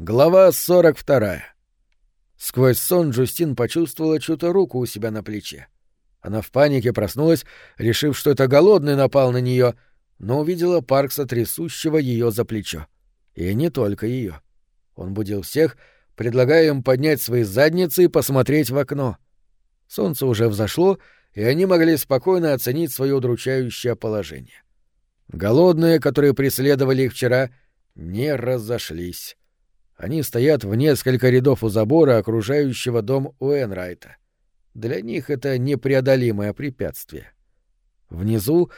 Глава 42. Сквозь сон Джустин почувствовала чью-то руку у себя на плече. Она в панике проснулась, решив, что это голодный напал на нее, но увидела Паркса, трясущего ее за плечо. И не только ее. Он будил всех, предлагая им поднять свои задницы и посмотреть в окно. Солнце уже взошло, и они могли спокойно оценить свое удручающее положение. Голодные, которые преследовали их вчера, не разошлись. Они стоят в несколько рядов у забора, окружающего дом Уэнрайта. Для них это непреодолимое препятствие. Внизу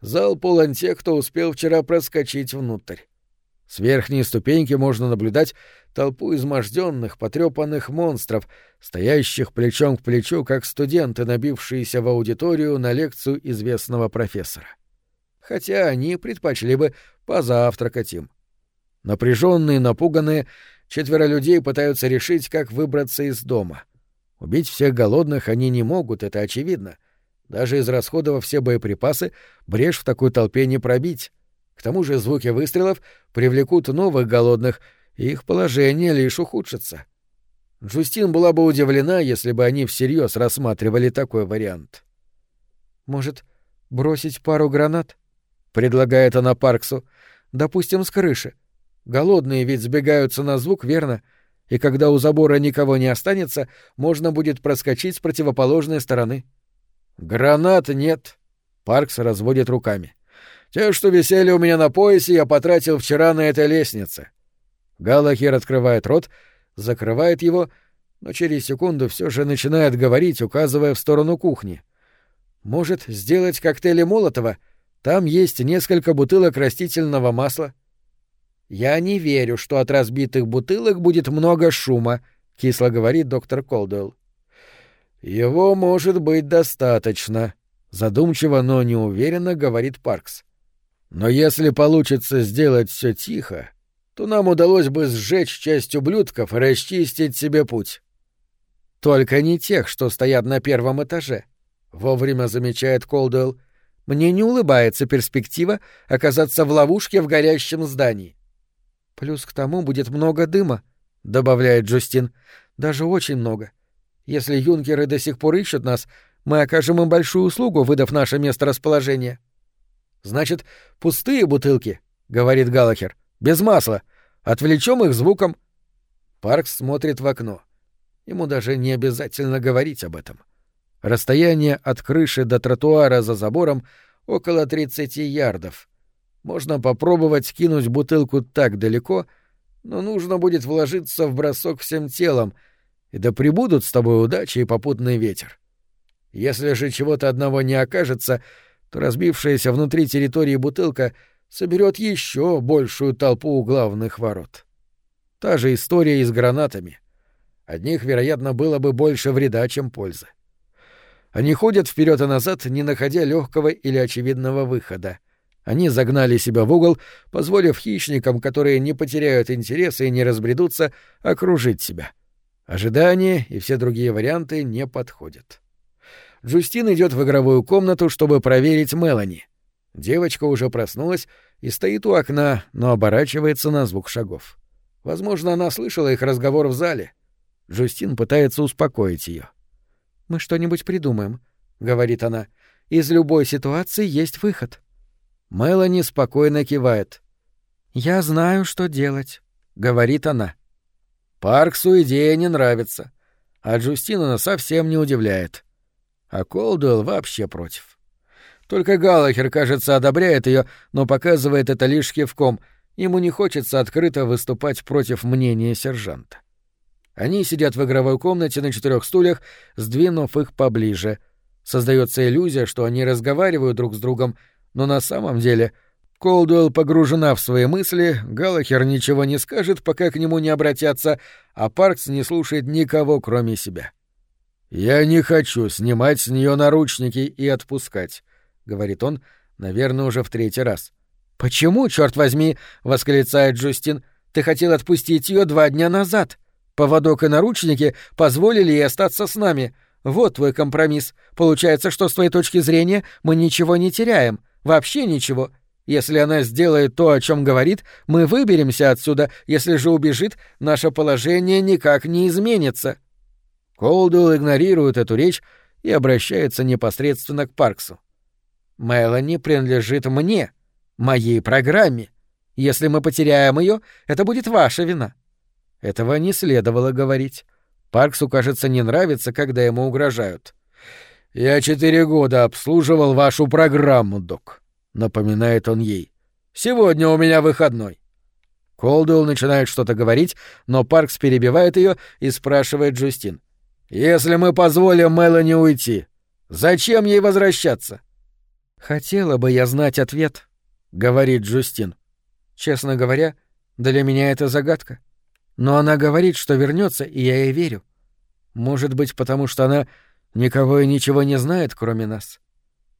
зал полон тех, кто успел вчера проскочить внутрь. С верхней ступеньки можно наблюдать толпу изможденных, потрепанных монстров, стоящих плечом к плечу, как студенты, набившиеся в аудиторию на лекцию известного профессора. Хотя они предпочли бы позавтракать им. Напряженные, напуганные, четверо людей пытаются решить, как выбраться из дома. Убить всех голодных они не могут, это очевидно. Даже израсходовав все боеприпасы, брешь в такой толпе не пробить. К тому же звуки выстрелов привлекут новых голодных, и их положение лишь ухудшится. Джустин была бы удивлена, если бы они всерьез рассматривали такой вариант. «Может, бросить пару гранат?» — предлагает она Парксу. «Допустим, с крыши. Голодные ведь сбегаются на звук, верно? И когда у забора никого не останется, можно будет проскочить с противоположной стороны. Гранат нет. Паркс разводит руками. Те, что висели у меня на поясе, я потратил вчера на этой лестнице. Галахер открывает рот, закрывает его, но через секунду все же начинает говорить, указывая в сторону кухни. Может, сделать коктейли Молотова? Там есть несколько бутылок растительного масла. «Я не верю, что от разбитых бутылок будет много шума», — кисло говорит доктор Колдуэлл. «Его может быть достаточно», — задумчиво, но неуверенно говорит Паркс. «Но если получится сделать все тихо, то нам удалось бы сжечь часть ублюдков и расчистить себе путь». «Только не тех, что стоят на первом этаже», — вовремя замечает Колдуэлл. «Мне не улыбается перспектива оказаться в ловушке в горящем здании». Плюс к тому будет много дыма, добавляет Джустин. Даже очень много. Если юнкеры до сих пор ищут нас, мы окажем им большую услугу, выдав наше место расположения. Значит, пустые бутылки, говорит Галахер. Без масла. Отвлечем их звуком. Паркс смотрит в окно. Ему даже не обязательно говорить об этом. Расстояние от крыши до тротуара за забором около 30 ярдов. Можно попробовать кинуть бутылку так далеко, но нужно будет вложиться в бросок всем телом, и да прибудут с тобой удача и попутный ветер. Если же чего-то одного не окажется, то разбившаяся внутри территории бутылка соберет еще большую толпу у главных ворот. Та же история и с гранатами. Одних, вероятно, было бы больше вреда, чем пользы. Они ходят вперед и назад, не находя легкого или очевидного выхода — они загнали себя в угол, позволив хищникам, которые не потеряют интереса и не разбредутся, окружить себя. Ожидание и все другие варианты не подходят. Джустин идет в игровую комнату, чтобы проверить Мелани. Девочка уже проснулась и стоит у окна, но оборачивается на звук шагов. Возможно, она слышала их разговор в зале. Джустин пытается успокоить ее. «Мы что-нибудь придумаем», — говорит она. «Из любой ситуации есть выход». Мелани спокойно кивает. «Я знаю, что делать», — говорит она. Парксу идея не нравится, а Джустина совсем не удивляет. А Колдуэлл вообще против. Только Галлахер, кажется, одобряет ее, но показывает это лишь кивком. Ему не хочется открыто выступать против мнения сержанта. Они сидят в игровой комнате на четырех стульях, сдвинув их поближе. Создается иллюзия, что они разговаривают друг с другом — но на самом деле Колдуэлл погружена в свои мысли, Галахер ничего не скажет, пока к нему не обратятся, а Паркс не слушает никого, кроме себя. «Я не хочу снимать с нее наручники и отпускать», — говорит он, наверное, уже в третий раз. «Почему, черт возьми?» — восклицает Джустин. «Ты хотел отпустить ее два дня назад. Поводок и наручники позволили ей остаться с нами. Вот твой компромисс. Получается, что с твоей точки зрения мы ничего не теряем. Вообще ничего. Если она сделает то, о чем говорит, мы выберемся отсюда. Если же убежит, наше положение никак не изменится. Колдуэлл игнорирует эту речь и обращается непосредственно к Парксу. Мелани принадлежит мне, моей программе. Если мы потеряем ее, это будет ваша вина. Этого не следовало говорить. Парксу, кажется, не нравится, когда ему угрожают. «Я четыре года обслуживал вашу программу, док», — напоминает он ей. «Сегодня у меня выходной». Колдуэлл начинает что-то говорить, но Паркс перебивает ее и спрашивает Джустин. «Если мы позволим Мелани уйти, зачем ей возвращаться?» «Хотела бы я знать ответ», — говорит Джустин. «Честно говоря, для меня это загадка. Но она говорит, что вернется, и я ей верю. Может быть, потому что она никого и ничего не знает, кроме нас.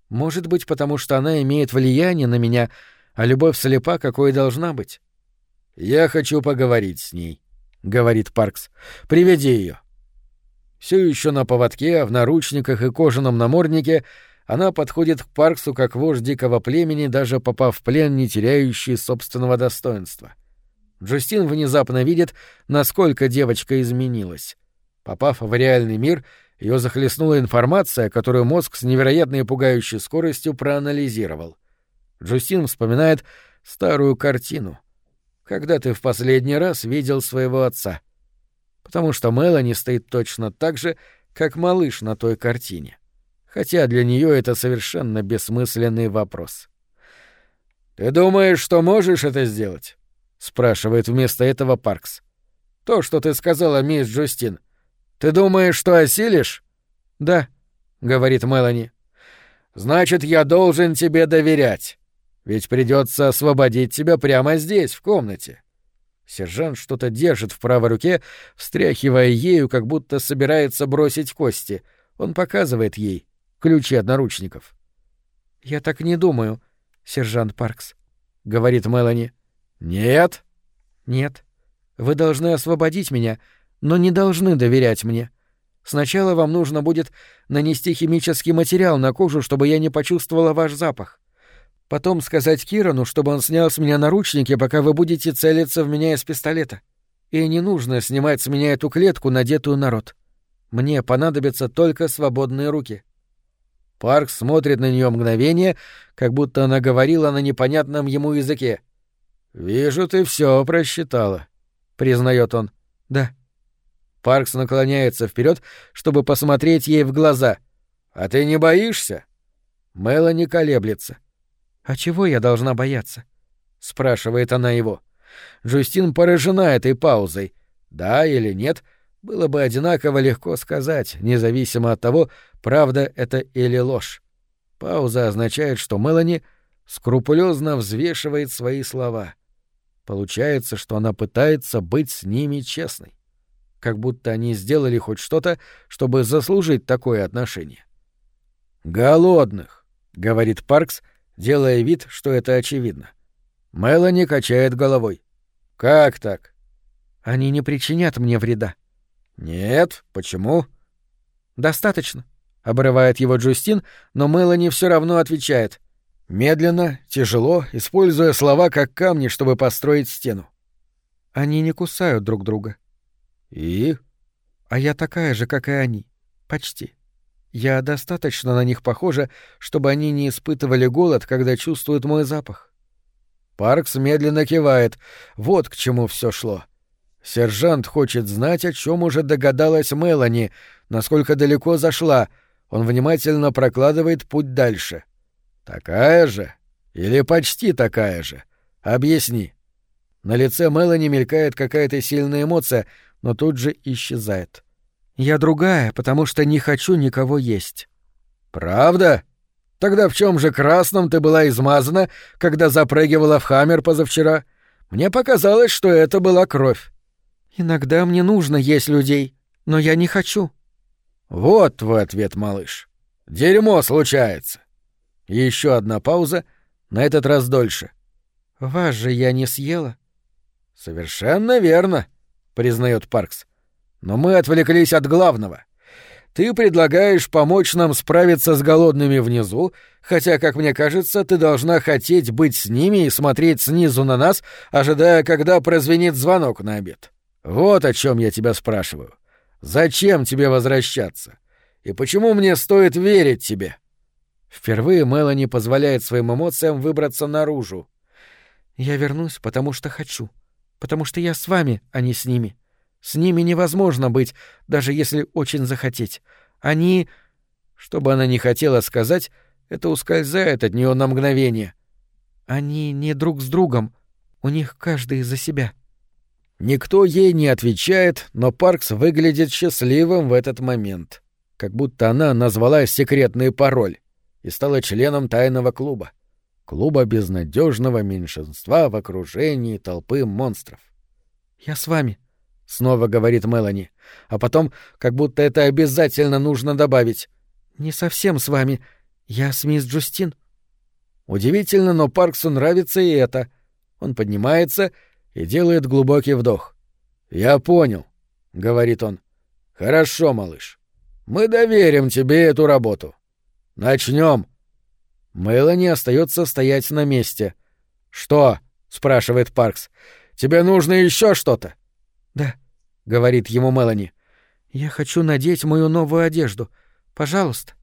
Может быть, потому что она имеет влияние на меня, а любовь слепа, какой должна быть. «Я хочу поговорить с ней», — говорит Паркс. «Приведи ее. Все еще на поводке, в наручниках и кожаном наморднике она подходит к Парксу как вождь дикого племени, даже попав в плен, не теряющий собственного достоинства. Джустин внезапно видит, насколько девочка изменилась. Попав в реальный мир, ее захлестнула информация, которую мозг с невероятной пугающей скоростью проанализировал. Джустин вспоминает старую картину. Когда ты в последний раз видел своего отца? Потому что Мелани стоит точно так же, как малыш на той картине. Хотя для нее это совершенно бессмысленный вопрос. «Ты думаешь, что можешь это сделать?» — спрашивает вместо этого Паркс. «То, что ты сказала, мисс Джустин — ты думаешь, что осилишь? Да, говорит Мелани. Значит, я должен тебе доверять. Ведь придется освободить тебя прямо здесь, в комнате. Сержант что-то держит в правой руке, встряхивая ею, как будто собирается бросить кости. Он показывает ей ключи от наручников. «Я так не думаю, сержант Паркс», — говорит Мелани. «Нет?» «Нет. Вы должны освободить меня, но не должны доверять мне. Сначала вам нужно будет нанести химический материал на кожу, чтобы я не почувствовала ваш запах. Потом сказать Кирану, чтобы он снял с меня наручники, пока вы будете целиться в меня из пистолета. И не нужно снимать с меня эту клетку, надетую на рот. Мне понадобятся только свободные руки». Парк смотрит на нее мгновение, как будто она говорила на непонятном ему языке. «Вижу, ты все просчитала», — признает он. «Да», Паркс наклоняется вперед, чтобы посмотреть ей в глаза. «А ты не боишься?» Мелани колеблется. «А чего я должна бояться?» — спрашивает она его. Джустин поражена этой паузой. Да или нет, было бы одинаково легко сказать, независимо от того, правда это или ложь. Пауза означает, что Мелани скрупулезно взвешивает свои слова. Получается, что она пытается быть с ними честной как будто они сделали хоть что-то, чтобы заслужить такое отношение. «Голодных», — говорит Паркс, делая вид, что это очевидно. Мелани качает головой. «Как так?» «Они не причинят мне вреда». «Нет, почему?» «Достаточно», — обрывает его Джустин, но Мелани все равно отвечает. Медленно, тяжело, используя слова как камни, чтобы построить стену. «Они не кусают друг друга. «И?» «А я такая же, как и они. Почти. Я достаточно на них похожа, чтобы они не испытывали голод, когда чувствуют мой запах». Паркс медленно кивает. Вот к чему все шло. Сержант хочет знать, о чем уже догадалась Мелани, насколько далеко зашла. Он внимательно прокладывает путь дальше. «Такая же? Или почти такая же? Объясни». На лице Мелани мелькает какая-то сильная эмоция, но тут же исчезает. «Я другая, потому что не хочу никого есть». «Правда? Тогда в чем же красном ты была измазана, когда запрыгивала в хаммер позавчера? Мне показалось, что это была кровь». «Иногда мне нужно есть людей, но я не хочу». «Вот твой ответ, малыш. Дерьмо случается». Еще одна пауза, на этот раз дольше. «Вас же я не съела». «Совершенно верно», — признает Паркс. «Но мы отвлеклись от главного. ты предлагаешь помочь нам справиться с голодными внизу, хотя, как мне кажется, ты должна хотеть быть с ними и смотреть снизу на нас, ожидая, когда прозвенит звонок на обед. Вот о чем я тебя спрашиваю. Зачем тебе возвращаться? И почему мне стоит верить тебе?» Впервые Мелани позволяет своим эмоциям выбраться наружу. «Я вернусь, потому что хочу. Потому что я с вами, а не с ними. С ними невозможно быть, даже если очень захотеть. Они...» Что бы она ни хотела сказать, это ускользает от нее на мгновение. «Они не друг с другом. У них каждый за себя». Никто ей не отвечает, но Паркс выглядит счастливым в этот момент. Как будто она назвала секретный пароль и стала членом тайного клуба. Клуба безнадежного меньшинства в окружении толпы монстров. «Я с вами», — снова говорит Мелани, а потом, как будто это обязательно нужно добавить. «Не совсем с вами. Я с мисс Джустин». Удивительно, но Парксу нравится и это. Он поднимается и делает глубокий вдох. «Я понял», — говорит он. «Хорошо, малыш. Мы доверим тебе эту работу. Начнем». Мелани остается стоять на месте. «Что?» — спрашивает Паркс. «Тебе нужно еще что-то?» «Да», — говорит ему Мелани. «Я хочу надеть мою новую одежду. Пожалуйста».